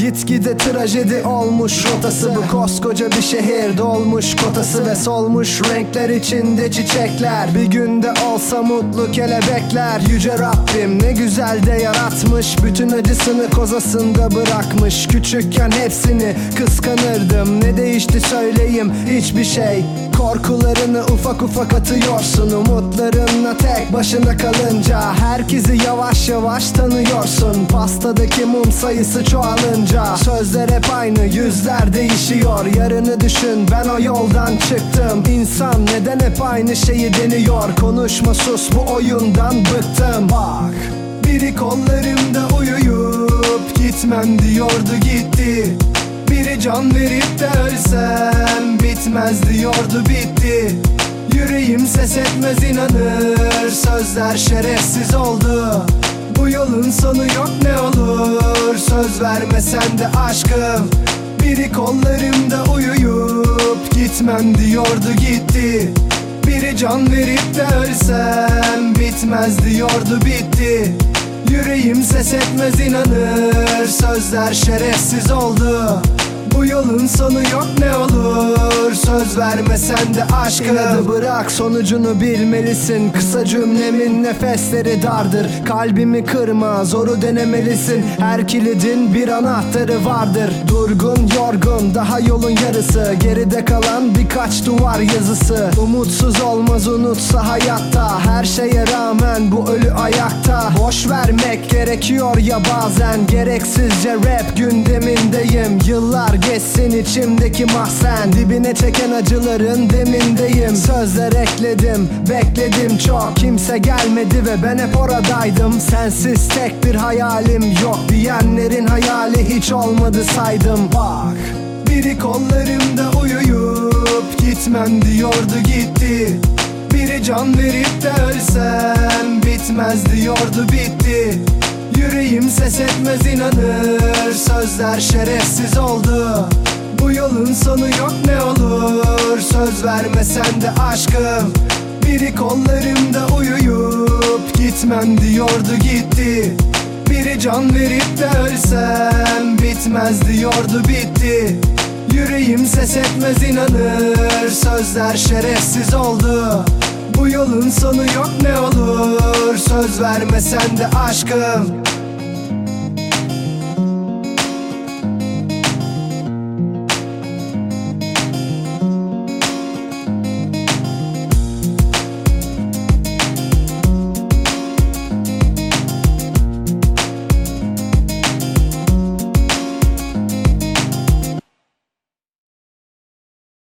Gitgide trajedi olmuş rotası. Bu koskoca bir şehir dolmuş kotası Ve solmuş renkler içinde çiçekler. Bir günde olsa mutlu kelebekler. Yüce Rabbim ne güzel de yaratmış. Bütün acısını kozasında bırakmış. Küçükken hepsini kıskanırdım. Ne değişti söyleyeyim? Hiçbir şey Korkularını ufak ufak atıyorsun Umutlarınla tek başına kalınca Herkesi yavaş yavaş tanıyorsun. Pastadaki mum sayısı çoğalınca Sözler hep aynı yüzler değişiyor. Yarını düşün ben o yoldan çıktım. İnsan neden hep aynı şeyi deniyor? Konuşma sus bu oyundan bıktım. Bak biri kollarımda uyuyup Gitmem diyordu gitti biri can verip de ölsem Bitmez diyordu bitti. Yüreğim ses etmez inanır Sözler şerefsiz oldu. Bu yolun sonu yok ne olur Söz vermesen de aşkım. Biri kollarımda uyuyup Gitmem diyordu gitti. Biri can verip de ölsem Bitmez diyordu bitti. Yüreğim ses etmez inanır Sözler şerefsiz oldu yolun sonu yok ne olur Söz vermesen de aşkım İnadı bırak sonucunu bilmelisin. Kısa cümlemin nefesleri dardır Kalbimi kırma zoru denemelisin. Her kilidin bir anahtarı vardır. Durgun yorgun daha yolun yarısı. Geride kalan birkaç duvar yazısı. Umutsuz olmaz unutsa hayatta. Her şeye rağmen bu ölü ayakta. Boş vermek gerekiyor ya bazen. Gereksizce rap gündemindeyim. Yıllar geçsin içimdeki mahzen. Dibine çeken acıların demindeyim. Sözler ekledim bekledim. Çok Kimse gelmedi ve ben hep oradaydım. Sensiz tek bir hayalim yok Diyenlerin hayali hiç olmadı saydım. Bak biri kollarımda uyuyup Gitmem diyordu gitti. Biri can verip de ölsem Bitmez diyordu bitti. Yüreğim ses etmez inanır Sözler şerefsiz oldu Bu yolun sonu yok ne olur. Söz vermesen de aşkım Biri kollarımda uyuyup Gitmem diyordu gitti. Biri can verip de ölsem Bitmez diyordu bitti. Yüreğim ses etmez inanır Sözler şerefsiz oldu. Bu yolun sonu yok ne olur. Söz vermesen de aşkım